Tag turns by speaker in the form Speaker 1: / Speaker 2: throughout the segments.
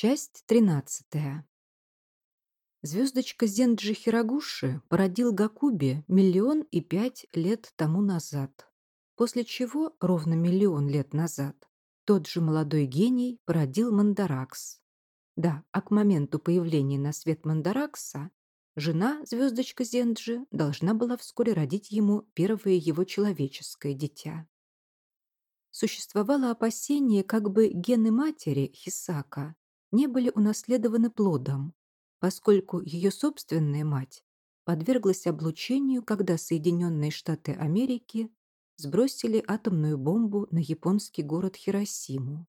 Speaker 1: Часть тринадцатая. Звездочка Зенджи Хирогуши породил Гакуби миллион и пять лет тому назад, после чего, ровно миллион лет назад, тот же молодой гений породил Мандаракс. Да, а к моменту появления на свет Мандаракса жена, звездочка Зенджи, должна была вскоре родить ему первое его человеческое дитя. Существовало опасение, как бы гены матери, Хисака, не были унаследованы плодом, поскольку ее собственная мать подверглась облучению, когда Соединенные Штаты Америки сбросили атомную бомбу на японский город Хиросиму.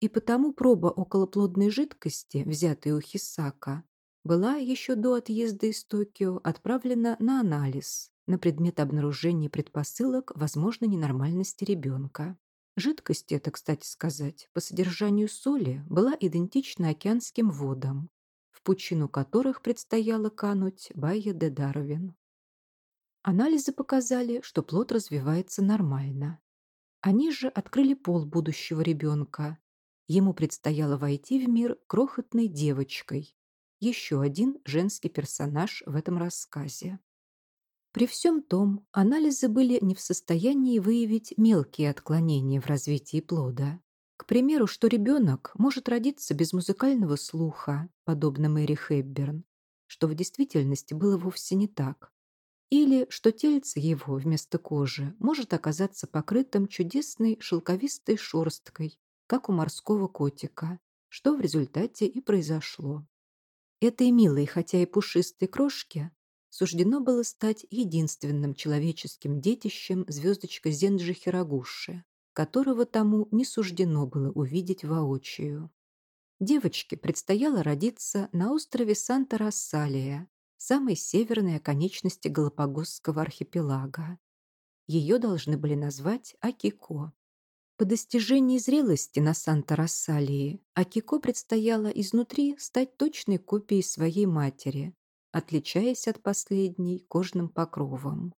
Speaker 1: И потому проба околоплодной жидкости, взятая у Хисака, была еще до отъезда из Токио отправлена на анализ на предмет обнаружения предпосылок возможной ненормальности ребенка. Жидкость эта, кстати сказать, по содержанию соли была идентична океанским водам, в пучину которых предстояло кануть Байя де Дарвин. Анализы показали, что плод развивается нормально. Они же открыли пол будущего ребенка. Ему предстояло войти в мир крохотной девочкой. Еще один женский персонаж в этом рассказе. При всем том, анализы были не в состоянии выявить мелкие отклонения в развитии плода. К примеру, что ребенок может родиться без музыкального слуха, подобно Мэри Хэбберн, что в действительности было вовсе не так. Или что тельце его вместо кожи может оказаться покрытым чудесной шелковистой шерсткой, как у морского котика, что в результате и произошло. Этой милой, хотя и пушистой крошке суждено было стать единственным человеческим детищем звездочка Зенджи Хирогуши, которого тому не суждено было увидеть воочию. Девочке предстояло родиться на острове Санта-Рассалия, самой северной оконечности Галапагосского архипелага. Ее должны были назвать Акико. По достижении зрелости на Санта-Рассалии Акико предстояло изнутри стать точной копией своей матери, отличаясь от последней кожным покровом.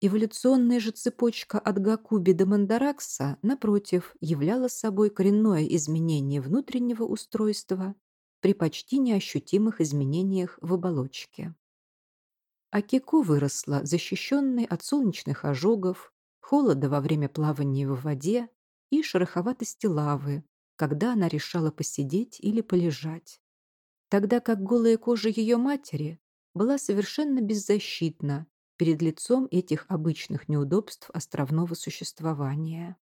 Speaker 1: Эволюционная же цепочка от Гакуби до Мандаракса, напротив, являла собой коренное изменение внутреннего устройства при почти неощутимых изменениях в оболочке. Акико выросла, защищенной от солнечных ожогов, холода во время плавания в воде и шероховатости лавы, когда она решала посидеть или полежать тогда как голая кожа ее матери была совершенно беззащитна перед лицом этих обычных неудобств островного существования.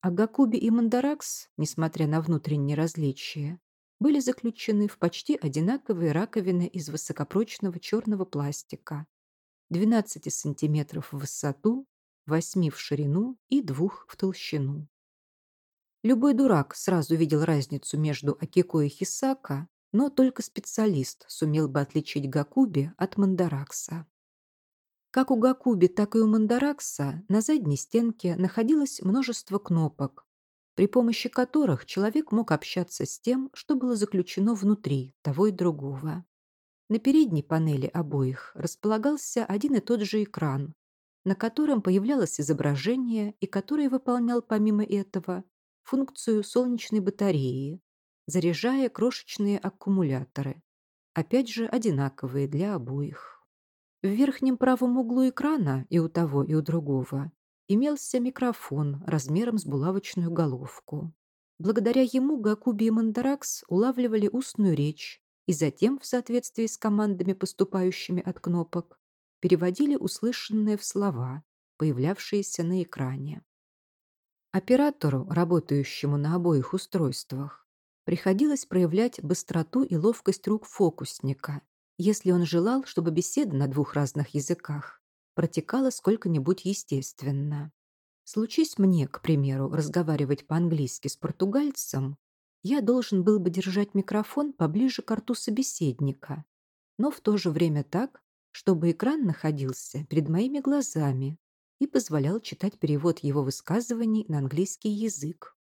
Speaker 1: Агакуби и Мандаракс, несмотря на внутренние различия, были заключены в почти одинаковые раковины из высокопрочного черного пластика, 12 сантиметров в высоту, 8 в ширину и 2 в толщину. Любой дурак сразу видел разницу между Акико и Хисака, но только специалист сумел бы отличить Гакуби от Мандаракса. Как у Гакуби, так и у Мандаракса на задней стенке находилось множество кнопок, при помощи которых человек мог общаться с тем, что было заключено внутри того и другого. На передней панели обоих располагался один и тот же экран, на котором появлялось изображение и который выполнял помимо этого функцию солнечной батареи, заряжая крошечные аккумуляторы, опять же одинаковые для обоих. В верхнем правом углу экрана и у того, и у другого имелся микрофон размером с булавочную головку. Благодаря ему Гакуби и Мандаракс улавливали устную речь и затем, в соответствии с командами, поступающими от кнопок, переводили услышанное в слова, появлявшиеся на экране. Оператору, работающему на обоих устройствах, приходилось проявлять быстроту и ловкость рук фокусника, если он желал, чтобы беседа на двух разных языках протекала сколько-нибудь естественно. Случись мне, к примеру, разговаривать по-английски с португальцем, я должен был бы держать микрофон поближе к рту собеседника, но в то же время так, чтобы экран находился перед моими глазами и позволял читать перевод его высказываний на английский язык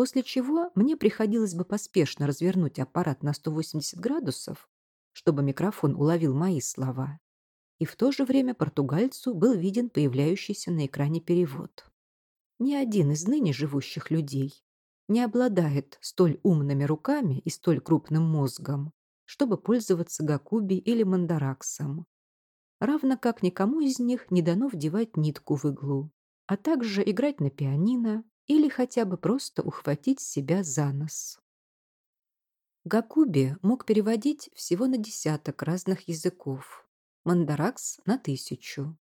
Speaker 1: после чего мне приходилось бы поспешно развернуть аппарат на 180 градусов, чтобы микрофон уловил мои слова, и в то же время португальцу был виден появляющийся на экране перевод. Ни один из ныне живущих людей не обладает столь умными руками и столь крупным мозгом, чтобы пользоваться гакуби или мандараксом. Равно как никому из них не дано вдевать нитку в иглу, а также играть на пианино или хотя бы просто ухватить себя за нос. Гакуби мог переводить всего на десяток разных языков, мандаракс — на тысячу.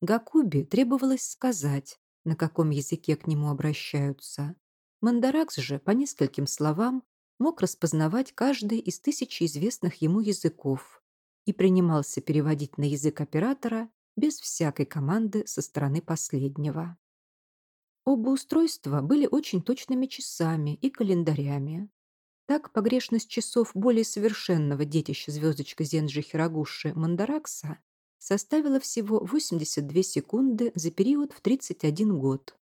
Speaker 1: Гакуби требовалось сказать, на каком языке к нему обращаются. Мандаракс же по нескольким словам мог распознавать каждый из тысячи известных ему языков и принимался переводить на язык оператора без всякой команды со стороны последнего. Оба устройства были очень точными часами и календарями. Так погрешность часов более совершенного детища звездочка Зенджи Хирогуши Мандаракса составила всего 82 секунды за период в 31 год.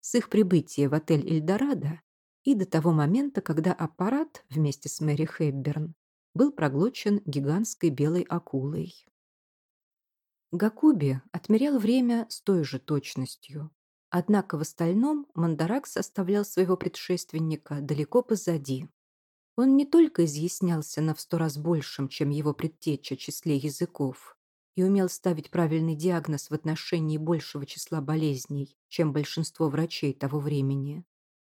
Speaker 1: С их прибытия в отель Эльдорадо и до того момента, когда аппарат вместе с Мэри Хэбберн был проглочен гигантской белой акулой. Гакуби отмерял время с той же точностью. Однако в остальном Мандаракс оставлял своего предшественника далеко позади. Он не только изъяснялся на в сто раз большем, чем его предтеча, числе языков, и умел ставить правильный диагноз в отношении большего числа болезней, чем большинство врачей того времени,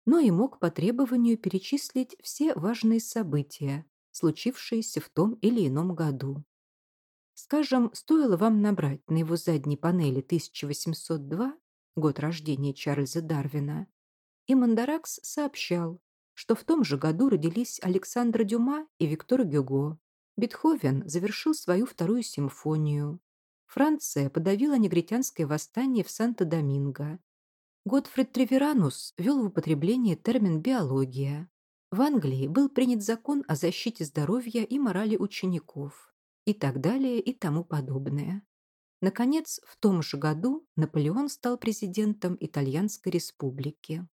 Speaker 1: но и мог по требованию перечислить все важные события, случившиеся в том или ином году. Скажем, стоило вам набрать на его задней панели 1802, год рождения Чарльза Дарвина, и Мандаракс сообщал, что в том же году родились Александр Дюма и Виктор Гюго. Бетховен завершил свою вторую симфонию. Франция подавила негритянское восстание в Санто-Доминго. Готфрид Треверанус ввел в употребление термин «биология». В Англии был принят закон о защите здоровья и морали учеников и так далее и тому подобное. Наконец, в том же году Наполеон стал президентом Итальянской республики.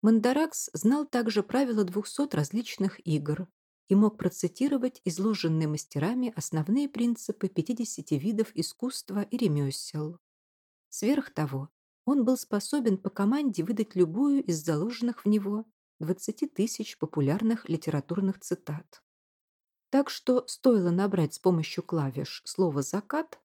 Speaker 1: Мандаракс знал также правила 200 различных игр и мог процитировать изложенные мастерами основные принципы 50 видов искусства и ремесел. Сверх того, он был способен по команде выдать любую из заложенных в него 20 тысяч популярных литературных цитат. Так что стоило набрать с помощью клавиш слово «закат»,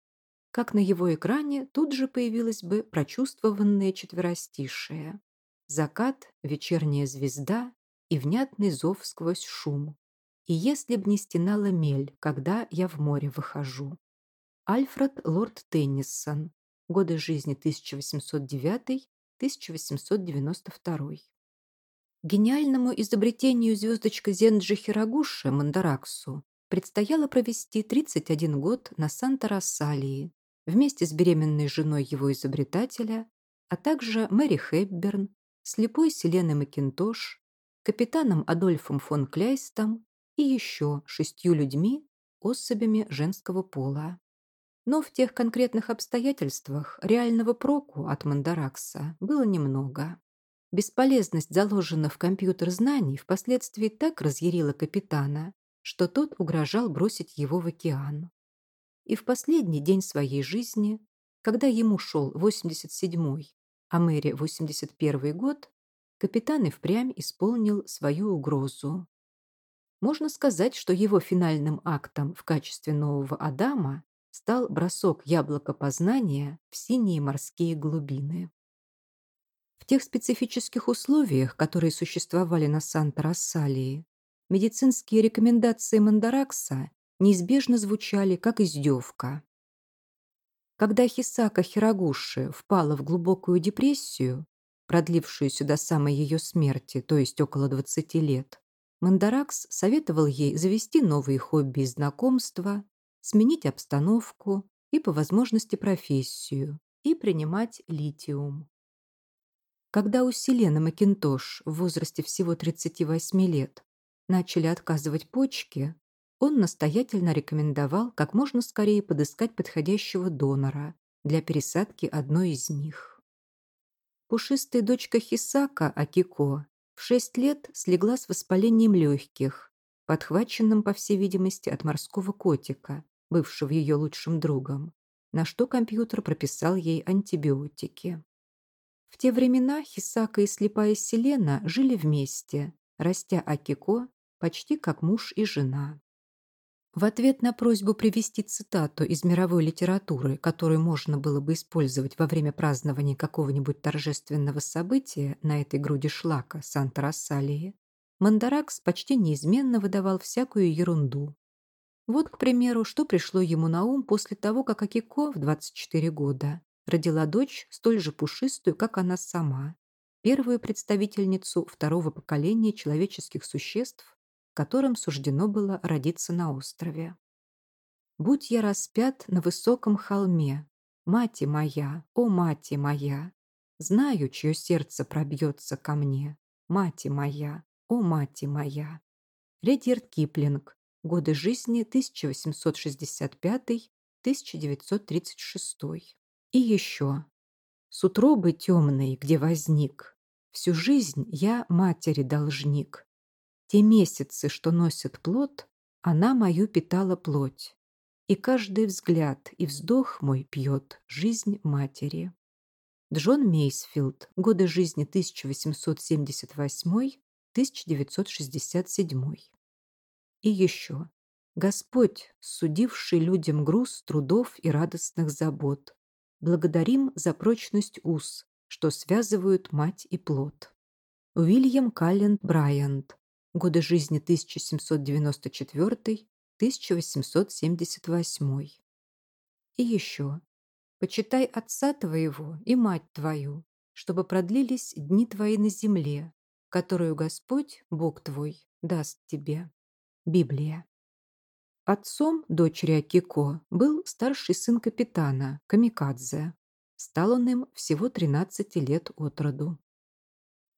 Speaker 1: как на его экране тут же появилось бы прочувствованное четверостишее закат, вечерняя звезда и внятный зов сквозь шум. И если б не стенала мель, когда я в море выхожу. Альфред Лорд Теннисон. Годы жизни 1809-1892. Гениальному изобретению звездочка Зенджи Хирогуши Мандараксу предстояло провести 31 год на Санта-Рассалии вместе с беременной женой его изобретателя, а также Мэри Хэбберн, слепой Селеной Макинтош, капитаном Адольфом фон Кляйстом и еще шестью людьми, особями женского пола. Но в тех конкретных обстоятельствах реального проку от Мандаракса было немного. Бесполезность заложенных в компьютер знаний впоследствии так разъярила капитана, что тот угрожал бросить его в океан. И в последний день своей жизни, когда ему шел 87-й, а Мэри 81 год, капитан и впрямь исполнил свою угрозу. Можно сказать, что его финальным актом в качестве нового Адама стал бросок яблока познания в синие морские глубины. В тех специфических условиях, которые существовали на Санта-Рассалии, медицинские рекомендации Мандаракса неизбежно звучали как издевка. Когда Хисака Хирогуши впала в глубокую депрессию, продлившуюся до самой ее смерти, то есть около 20 лет, Мандаракс советовал ей завести новые хобби и знакомства, сменить обстановку и, по возможности, профессию, и принимать литиум. Когда у Селены Макинтош в возрасте всего 38 лет начали отказывать почки, он настоятельно рекомендовал как можно скорее подыскать подходящего донора для пересадки одной из них. Пушистая дочка Хисака, Акико, в шесть лет слегла с воспалением легких, подхваченным, по всей видимости, от морского котика, бывшего ее лучшим другом, на что компьютер прописал ей антибиотики. В те времена Хисака и слепая Селена жили вместе, растя Акико почти как муж и жена. В ответ на просьбу привести цитату из мировой литературы, которую можно было бы использовать во время празднования какого-нибудь торжественного события на этой груди шлака Санта-Рассалии, Мандаракс почти неизменно выдавал всякую ерунду. Вот, к примеру, что пришло ему на ум после того, как Акико в 24 года родила дочь столь же пушистую, как она сама, первую представительницу второго поколения человеческих существ, которым суждено было родиться на острове. «Будь я распят на высоком холме, мати моя, о мати моя, знаю, чье сердце пробьется ко мне, мати моя, о мати моя». Редьярд Киплинг. Годы жизни 1865-1936. И еще. С утробы темной, где возник, всю жизнь я матери должник. Те месяцы, что носят плод, она мою питала плоть. И каждый взгляд и вздох мой пьет жизнь матери. Джон Мейсфилд. Годы жизни 1878-1967. И еще. Господь, судивший людям груз трудов и радостных забот, благодарим за прочность уз, что связывают мать и плод. Уильям Каллен Брайант годы жизни 1794-1878. И еще. Почитай отца твоего и мать твою, чтобы продлились дни твои на земле, которую Господь, Бог твой, даст тебе. Библия. Отцом дочери Акико был старший сын капитана, Камикадзе. Стал он им всего 13 лет от роду.